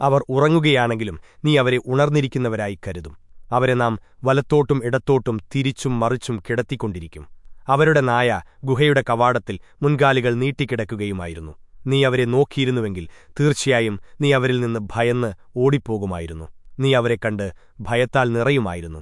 അവർ ഉറങ്ങുകയാണെങ്കിലും നീ അവരെ ഉണർന്നിരിക്കുന്നവരായി കരുതും. അവരെ നാം വലത്തോട്ടും ഇടത്തോട്ടും തിരിച്ചും മറിച്ചും കിടത്തിക്കൊണ്ടിരിക്കും. അവരുടെ നായ ഗുഹയുടെ കവാടത്തിൽ മുൻകാലികൾ നീട്ടിക്കിടക്കുകയുമായിരുന്നു. നീ അവരെ നോക്കിയിരുന്നുവെങ്കിൽ തീർച്ചയായും നീ അവരിൽ നിന്ന് ഭയന്ന് ഓടിപ്പോകുമായിരുന്നു. നീ അവരെ കണ്ട് ഭയത്താൽ നിറയുമായിരുന്നു.